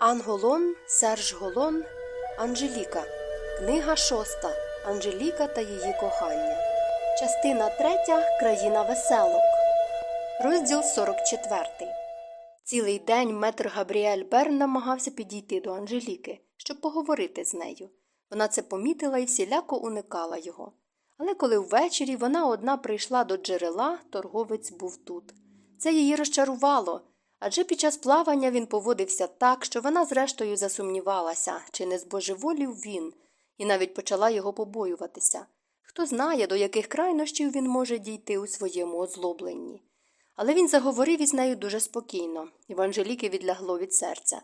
Анголон, Серж Голон, Анжеліка. Книга шоста. Анжеліка та її кохання. Частина третя. Країна веселок. Розділ 44. Цілий день метр Габріель Берн намагався підійти до Анжеліки, щоб поговорити з нею. Вона це помітила і всіляко уникала його. Але коли ввечері вона одна прийшла до джерела, торговець був тут. Це її розчарувало. Адже під час плавання він поводився так, що вона зрештою засумнівалася, чи не збожеволів він, і навіть почала його побоюватися. Хто знає, до яких крайнощів він може дійти у своєму озлобленні. Але він заговорив із нею дуже спокійно, і в Анжеліки відлягло від серця.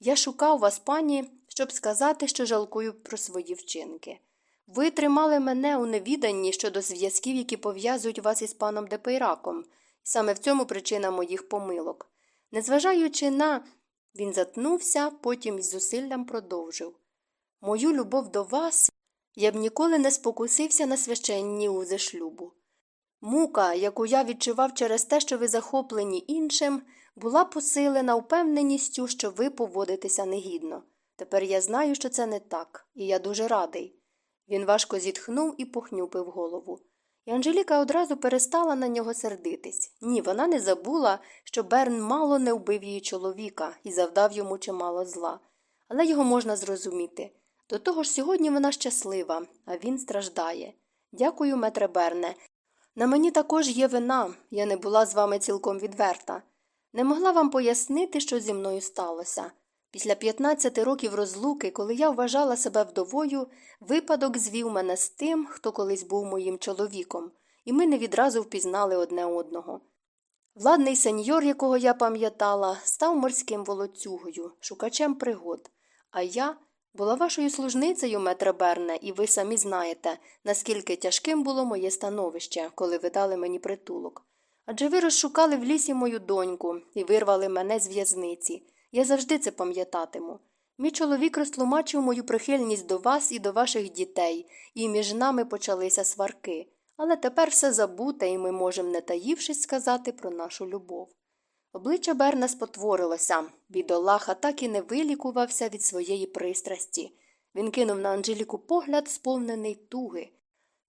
Я шукав вас, пані, щоб сказати, що жалкую про свої вчинки. Ви тримали мене у невіданні щодо зв'язків, які пов'язують вас із паном Депейраком, саме в цьому причина моїх помилок. Незважаючи на. Він затнувся, потім із зусиллям продовжив Мою любов до вас я б ніколи не спокусився на священні узи шлюбу. Мука, яку я відчував через те, що ви захоплені іншим, була посилена впевненістю, що ви поводитеся негідно. Тепер я знаю, що це не так, і я дуже радий. Він важко зітхнув і похнюпив голову. І Анжеліка одразу перестала на нього сердитись. Ні, вона не забула, що Берн мало не вбив її чоловіка і завдав йому чимало зла. Але його можна зрозуміти. До того ж, сьогодні вона щаслива, а він страждає. Дякую, метре Берне. На мені також є вина, я не була з вами цілком відверта. Не могла вам пояснити, що зі мною сталося. Після 15 років розлуки, коли я вважала себе вдовою, випадок звів мене з тим, хто колись був моїм чоловіком, і ми не відразу впізнали одне одного. Владний сеньор, якого я пам'ятала, став морським волоцюгою, шукачем пригод, а я була вашою служницею, метре Берне, і ви самі знаєте, наскільки тяжким було моє становище, коли ви дали мені притулок. Адже ви розшукали в лісі мою доньку і вирвали мене з в'язниці. Я завжди це пам'ятатиму. Мій чоловік розтлумачив мою прихильність до вас і до ваших дітей, і між нами почалися сварки. Але тепер все забуте, і ми можемо, не таївшись, сказати про нашу любов. Обличчя Берна спотворилося, бідолаха так і не вилікувався від своєї пристрасті. Він кинув на Анжеліку погляд, сповнений туги,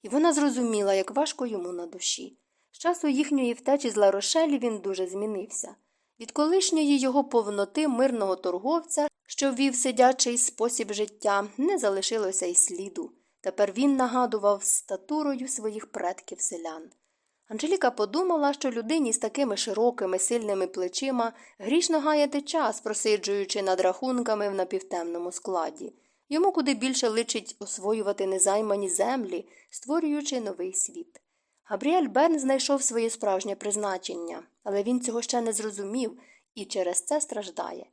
і вона зрозуміла, як важко йому на душі. З часу їхньої втечі з Ларошелі він дуже змінився. Від колишньої його повноти мирного торговця, що ввів сидячий спосіб життя, не залишилося й сліду. Тепер він нагадував статурою своїх предків селян. Анжеліка подумала, що людині з такими широкими, сильними плечима грішно гаяти час, просиджуючи над рахунками в напівтемному складі. Йому куди більше личить освоювати незаймані землі, створюючи новий світ. Габріель Берн знайшов своє справжнє призначення, але він цього ще не зрозумів і через це страждає.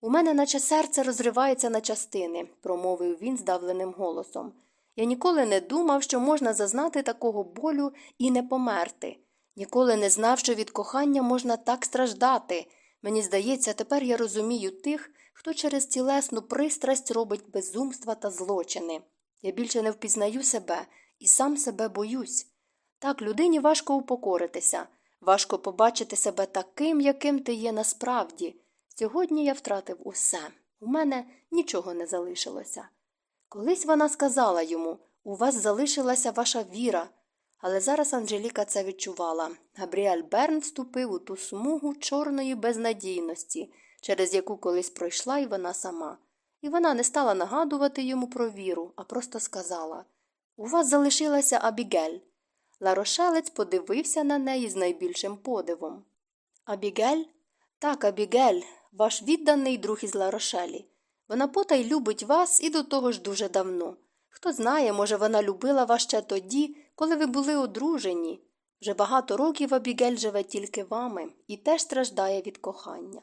У мене, наче серце розривається на частини, промовив він здавленим голосом. Я ніколи не думав, що можна зазнати такого болю і не померти. Ніколи не знав, що від кохання можна так страждати. Мені здається, тепер я розумію тих, хто через тілесну пристрасть робить безумства та злочини. Я більше не впізнаю себе і сам себе боюсь. Так людині важко упокоритися, важко побачити себе таким, яким ти є насправді. Сьогодні я втратив усе. У мене нічого не залишилося. Колись вона сказала йому у вас залишилася ваша віра. Але зараз Анжеліка це відчувала. Габріель Берн вступив у ту смугу чорної безнадійності, через яку колись пройшла й вона сама. І вона не стала нагадувати йому про віру, а просто сказала У вас залишилася Абігель. Ларошелець подивився на неї з найбільшим подивом. Абігель? Так, Абігель, ваш відданий друг із Ларошелі. Вона потай любить вас і до того ж дуже давно. Хто знає, може, вона любила вас ще тоді, коли ви були одружені. Вже багато років Абігель живе тільки вами і теж страждає від кохання.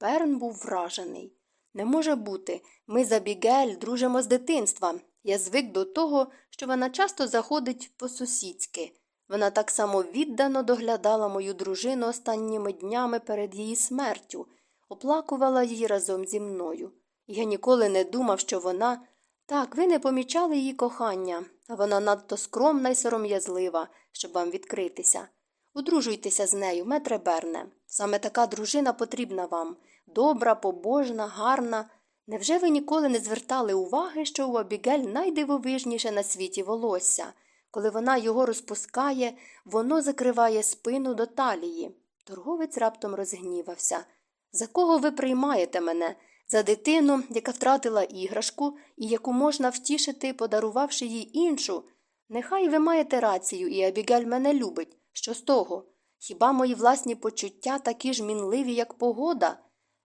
Берн був вражений. Не може бути, ми з Абігель дружимо з дитинства. Я звик до того, що вона часто заходить по сусідськи. Вона так само віддано доглядала мою дружину останніми днями перед її смертю, оплакувала її разом зі мною. Я ніколи не думав, що вона. Так, ви не помічали її кохання, а вона надто скромна і сором'язлива, щоб вам відкритися. Одружуйтеся з нею, метре Берне. Саме така дружина потрібна вам. добра, побожна, гарна. Невже ви ніколи не звертали уваги, що у Абігель найдивовижніше на світі волосся? Коли вона його розпускає, воно закриває спину до талії. Торговець раптом розгнівався. За кого ви приймаєте мене? За дитину, яка втратила іграшку і яку можна втішити, подарувавши їй іншу. Нехай ви маєте рацію, і Абігель мене любить. Що з того? Хіба мої власні почуття такі ж мінливі, як погода?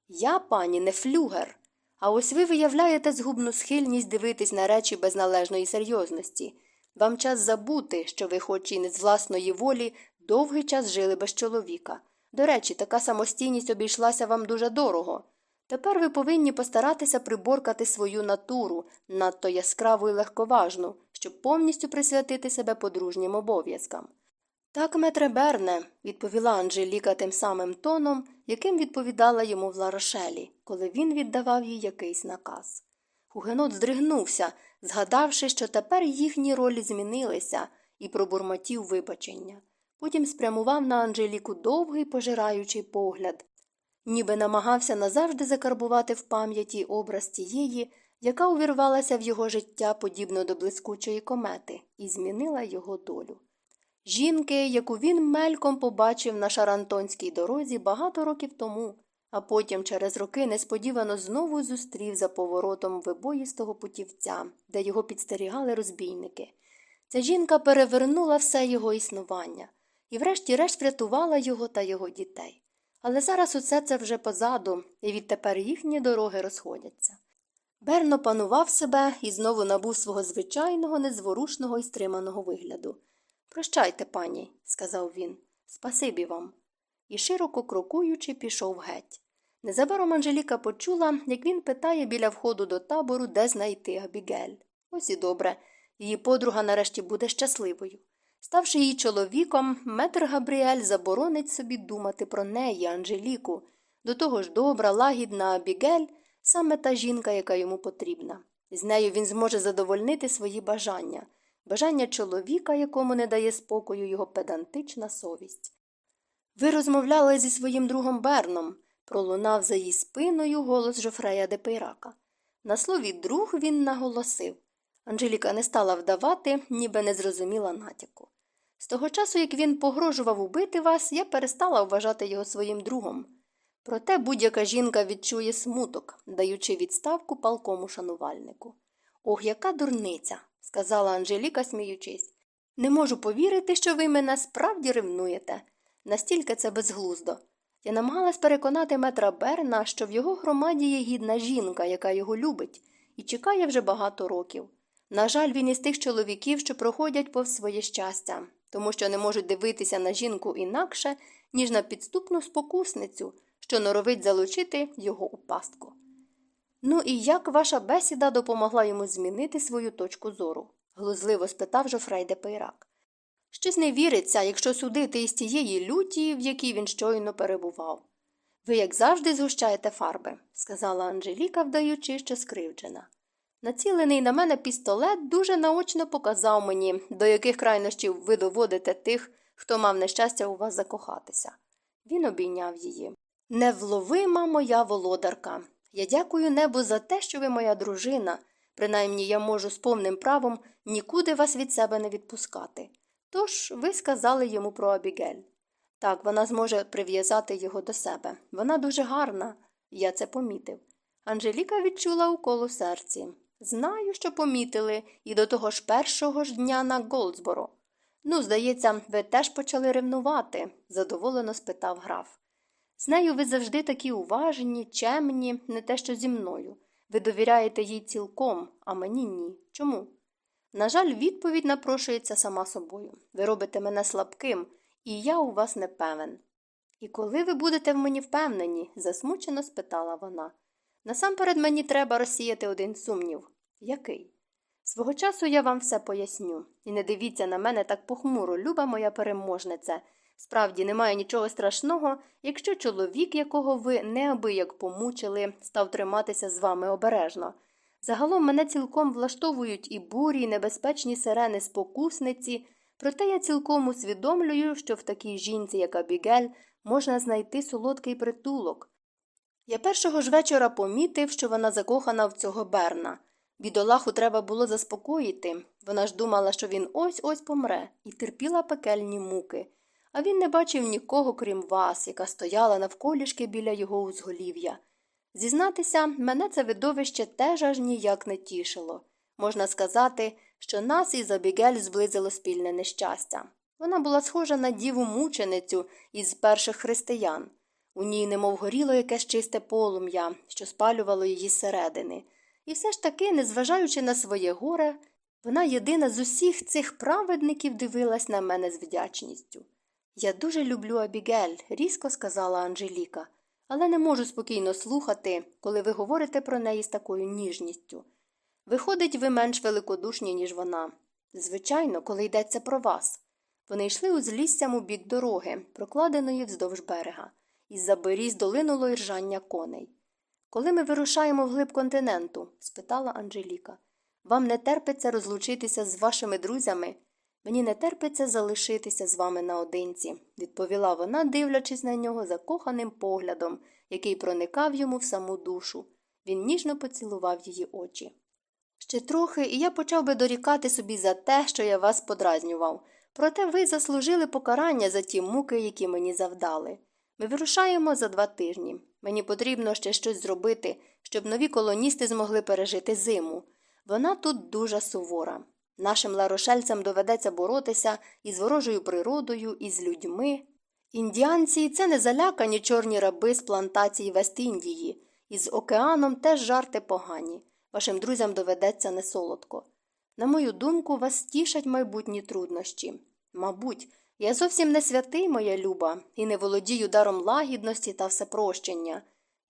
Я, пані, не флюгер. А ось ви виявляєте згубну схильність дивитись на речі без належної серйозності. Вам час забути, що ви, хоч і не з власної волі, довгий час жили без чоловіка. До речі, така самостійність обійшлася вам дуже дорого. Тепер ви повинні постаратися приборкати свою натуру, надто яскраву і легковажну, щоб повністю присвятити себе подружнім обов'язкам. Так, метре Берне, відповіла Анжеліка тим самим тоном, яким відповідала йому в Ларошелі, коли він віддавав їй якийсь наказ. Гугенот здригнувся, згадавши, що тепер їхні ролі змінилися, і пробурмотів вибачення. Потім спрямував на Анжеліку довгий пожираючий погляд, ніби намагався назавжди закарбувати в пам'яті образ тієї, яка увірвалася в його життя подібно до блискучої комети, і змінила його долю. Жінки, яку він мельком побачив на шарантонській дорозі багато років тому, а потім через роки несподівано знову зустрів за поворотом вибоїстого путівця, де його підстерігали розбійники. Ця жінка перевернула все його існування і, врешті-решт, врятувала його та його дітей. Але зараз усе це вже позаду, і відтепер їхні дороги розходяться. Берно панував себе і знову набув свого звичайного, незворушного і стриманого вигляду. Прощайте, пані, сказав він, спасибі вам. І широко крокуючи, пішов геть. Незабаром Анжеліка почула, як він питає біля входу до табору, де знайти Абігель. Ось і добре, її подруга нарешті буде щасливою. Ставши її чоловіком, метр Габріель заборонить собі думати про неї, Анжеліку. До того ж добра, лагідна Абігель саме та жінка, яка йому потрібна. З нею він зможе задовольнити свої бажання, бажання чоловіка, якому не дає спокою його педантична совість. Ви розмовляли зі своїм другом Берном, пролунав за її спиною голос Жофрея де. На слові друг він наголосив. Анжеліка не стала вдавати, ніби не зрозуміла натяку. З того часу, як він погрожував убити вас, я перестала вважати його своїм другом. Проте будь-яка жінка відчує смуток, даючи відставку палкому шанувальнику. Ох, яка дурниця, сказала Анжеліка, сміючись. Не можу повірити, що ви мене справді ревнуєте. Настільки це безглуздо. Я намагалась переконати метра Берна, що в його громаді є гідна жінка, яка його любить, і чекає вже багато років. На жаль, він із тих чоловіків, що проходять повз своє щастя, тому що не можуть дивитися на жінку інакше, ніж на підступну спокусницю, що норовить залучити його у пастку. Ну і як ваша бесіда допомогла йому змінити свою точку зору? глузливо спитав Жофрей де Пейрак. Щось не віриться, якщо судити із тієї люті, в якій він щойно перебував. Ви, як завжди, згущаєте фарби, сказала Анжеліка, вдаючи, що скривджена. Націлений на мене пістолет дуже наочно показав мені, до яких крайнощів ви доводите тих, хто мав нещастя у вас закохатися. Він обійняв її. Невловима моя володарка. Я дякую небу за те, що ви моя дружина. Принаймні я можу з повним правом нікуди вас від себе не відпускати. Тож ви сказали йому про Абігель. Так, вона зможе прив'язати його до себе. Вона дуже гарна, я це помітив. Анжеліка відчула укол у серці. Знаю, що помітили, і до того ж першого ж дня на Голдсборо. Ну, здається, ви теж почали ревнувати, задоволено спитав граф. З нею ви завжди такі уважні, чемні, не те що зі мною. Ви довіряєте їй цілком, а мені ні. Чому? На жаль, відповідь напрошується сама собою. Ви робите мене слабким, і я у вас не певен. І коли ви будете в мені впевнені? засмучено спитала вона. Насамперед мені треба розсіяти один сумнів. Який? Свого часу я вам все поясню. І не дивіться на мене так похмуро, люба моя переможниця. Справді немає нічого страшного, якщо чоловік, якого ви неабияк помучили, став триматися з вами обережно. Загалом мене цілком влаштовують і бурі, і небезпечні сирени спокусниці, проте я цілком усвідомлюю, що в такій жінці, як Абігель, можна знайти солодкий притулок. Я першого ж вечора помітив, що вона закохана в цього Берна. Бідолаху треба було заспокоїти. Вона ж думала, що він ось ось помре, і терпіла пекельні муки. А він не бачив нікого, крім вас, яка стояла навколішки біля його узголів'я. Зізнатися, мене це видовище теж аж ніяк не тішило. Можна сказати, що нас із Абігель зблизило спільне нещастя. Вона була схожа на діву мученицю із перших християн. У ній немов горіло якесь чисте полум'я, що спалювало її зсередини. І все ж таки, незважаючи на своє горе, вона єдина з усіх цих праведників дивилась на мене з вдячністю. Я дуже люблю Абігель, різко сказала Анжеліка, але не можу спокійно слухати, коли ви говорите про неї з такою ніжністю. Виходить, ви менш великодушні, ніж вона. Звичайно, коли йдеться про вас. Вони йшли узліссям у бік дороги, прокладеної вздовж берега, із за беріз долинуло іржання коней. Коли ми вирушаємо вглиб континенту? спитала Анжеліка. Вам не терпиться розлучитися з вашими друзями? Мені не терпиться залишитися з вами наодинці, відповіла вона, дивлячись на нього закоханим поглядом, який проникав йому в саму душу. Він ніжно поцілував її очі. Ще трохи, і я почав би дорікати собі за те, що я вас подразнював. Проте ви заслужили покарання за ті муки, які мені завдали. Ми вирушаємо за два тижні. Мені потрібно ще щось зробити, щоб нові колоністи змогли пережити зиму. Вона тут дуже сувора. Нашим ларошельцям доведеться боротися із ворожою природою, і з людьми. Індіанці це не залякані чорні раби з плантацій Вест-Індії, і з океаном теж жарти погані. Вашим друзям доведеться несолодко. На мою думку, вас тішать майбутні труднощі. Мабуть, я зовсім не святий, моя люба, і не володію даром лагідності та всепрощення.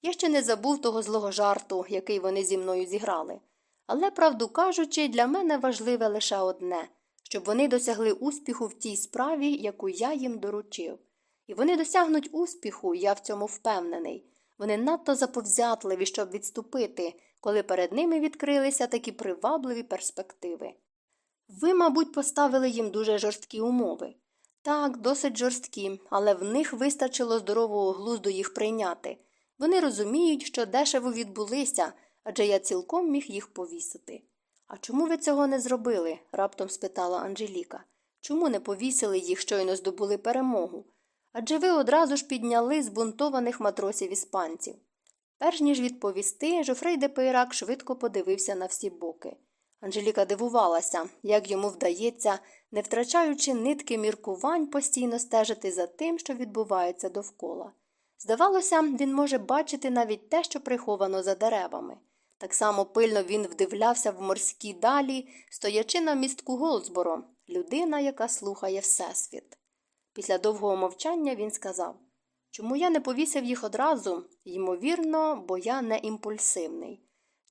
Я ще не забув того злого жарту, який вони зі мною зіграли. Але, правду кажучи, для мене важливе лише одне щоб вони досягли успіху в тій справі, яку я їм доручив. І вони досягнуть успіху, я в цьому впевнений. Вони надто заповзятливі, щоб відступити, коли перед ними відкрилися такі привабливі перспективи. Ви, мабуть, поставили їм дуже жорсткі умови. Так, досить жорсткі, але в них вистачило здорового глузду їх прийняти. Вони розуміють, що дешево відбулися, адже я цілком міг їх повісити. А чому ви цього не зробили? раптом спитала Анжеліка. Чому не повісили їх, щойно здобули перемогу? Адже ви одразу ж підняли збунтованих матросів іспанців. Перш ніж відповісти, Жофрей де Пейрак швидко подивився на всі боки. Анжеліка дивувалася, як йому вдається, не втрачаючи нитки міркувань, постійно стежити за тим, що відбувається довкола. Здавалося, він може бачити навіть те, що приховано за деревами. Так само пильно він вдивлявся в морські далі, стоячи на містку Голдсборо, людина, яка слухає Всесвіт. Після довгого мовчання він сказав Чому я не повісив їх одразу? Ймовірно, бо я не імпульсивний.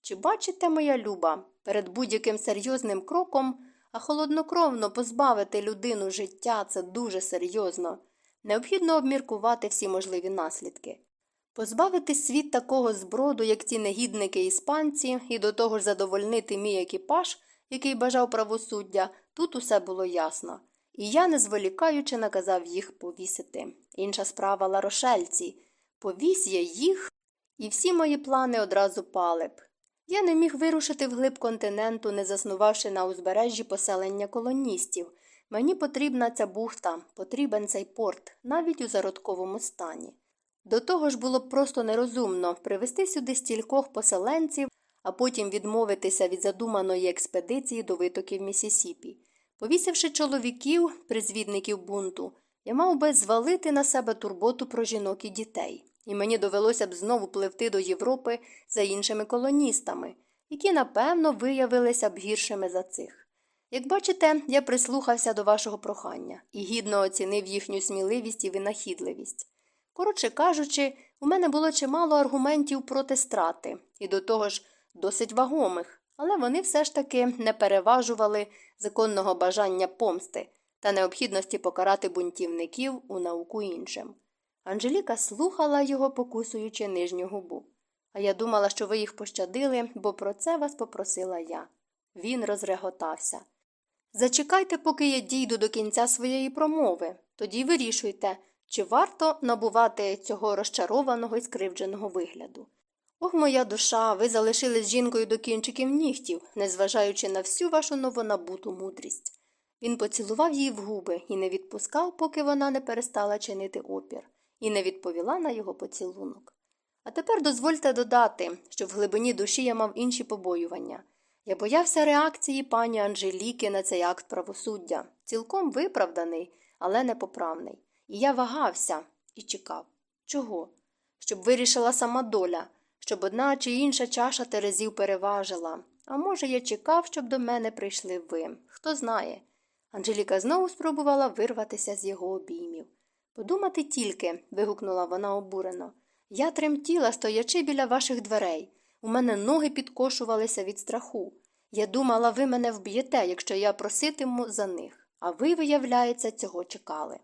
Чи бачите, моя люба, перед будь-яким серйозним кроком, а холоднокровно позбавити людину життя це дуже серйозно. Необхідно обміркувати всі можливі наслідки. Позбавити світ такого зброду, як ці негідники іспанці, і до того ж задовольнити мій екіпаж, який бажав правосуддя, тут усе було ясно. І я, не зволікаючи, наказав їх повісити. Інша справа ларошельці. Повісь я їх, і всі мої плани одразу пали б. Я не міг вирушити вглиб континенту, не заснувавши на узбережжі поселення колоністів. Мені потрібна ця бухта, потрібен цей порт, навіть у зародковому стані. До того ж було б просто нерозумно привезти сюди стількох поселенців, а потім відмовитися від задуманої експедиції до витоків Місісіпі. Повісивши чоловіків, призвідників бунту, я мав би звалити на себе турботу про жінок і дітей, і мені довелося б знову пливти до Європи за іншими колоністами, які, напевно, виявилися б гіршими за цих. Як бачите, я прислухався до вашого прохання і гідно оцінив їхню сміливість і винахідливість. Коротше кажучи, у мене було чимало аргументів проти страти, і до того ж досить вагомих, але вони все ж таки не переважували законного бажання помсти та необхідності покарати бунтівників у науку іншим. Анжеліка слухала його, покусуючи нижню губу. А я думала, що ви їх пощадили, бо про це вас попросила я. Він розреготався. Зачекайте, поки я дійду до кінця своєї промови, тоді вирішуйте, Чи варто набувати цього розчарованого і скривдженого вигляду? Ох, моя душа, ви залишились жінкою до кінчиків нігтів, незважаючи на всю вашу новонабуту мудрість. Він поцілував її в губи і не відпускав, поки вона не перестала чинити опір, і не відповіла на його поцілунок. А тепер дозвольте додати, що в глибині душі я мав інші побоювання. Я боявся реакції пані Анжеліки на цей акт правосуддя, цілком виправданий, але непоправний. І я вагався і чекав. Чого? Щоб вирішила сама доля, щоб одна чи інша чаша терезів переважила. А може, я чекав, щоб до мене прийшли ви. Хто знає. Анжеліка знову спробувала вирватися з його обіймів. Подумати тільки, вигукнула вона обурено. Я тремтіла, стоячи біля ваших дверей. У мене ноги підкошувалися від страху. Я думала, ви мене вб'єте, якщо я проситиму за них, а ви, виявляється, цього чекали.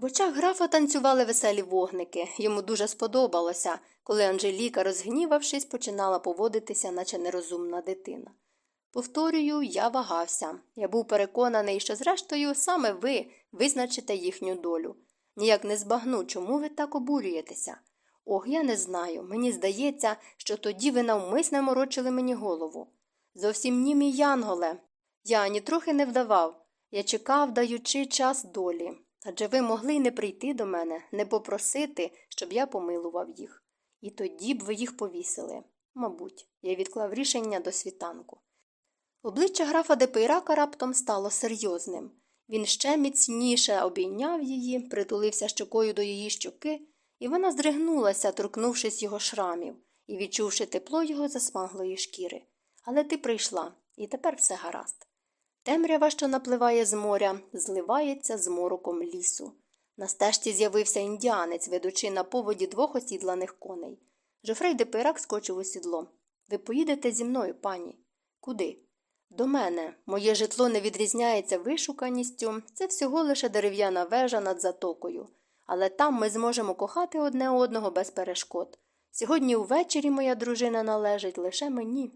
В очах графа танцювали веселі вогники. Йому дуже сподобалося, коли Анжеліка, розгнівавшись, починала поводитися, наче нерозумна дитина. Повторюю, я вагався. Я був переконаний, що, зрештою, саме ви визначите їхню долю. Ніяк не збагну, чому ви так обурюєтеся. Ох, я не знаю. Мені здається, що тоді ви навмисне морочили мені голову. Зовсім ні, мій Янголе. Я нітрохи не вдавав. Я чекав, даючи час долі. Адже ви могли не прийти до мене, не попросити, щоб я помилував їх. І тоді б ви їх повісили. Мабуть, я відклав рішення до світанку. Обличчя графа Депейрака раптом стало серйозним. Він ще міцніше обійняв її, притулився щокою до її щоки, і вона здригнулася, торкнувшись його шрамів і відчувши тепло його засмаглої шкіри. Але ти прийшла, і тепер все гаразд. Темрява, що напливає з моря, зливається з мороком лісу. На стежці з'явився індіанець, ведучи на поводі двох осідланих коней. Жофрей де Пирак скочив у сідло. Ви поїдете зі мною, пані? Куди? До мене. Моє житло не відрізняється вишуканістю, це всього лише дерев'яна вежа над затокою. Але там ми зможемо кохати одне одного без перешкод. Сьогодні увечері моя дружина належить лише мені.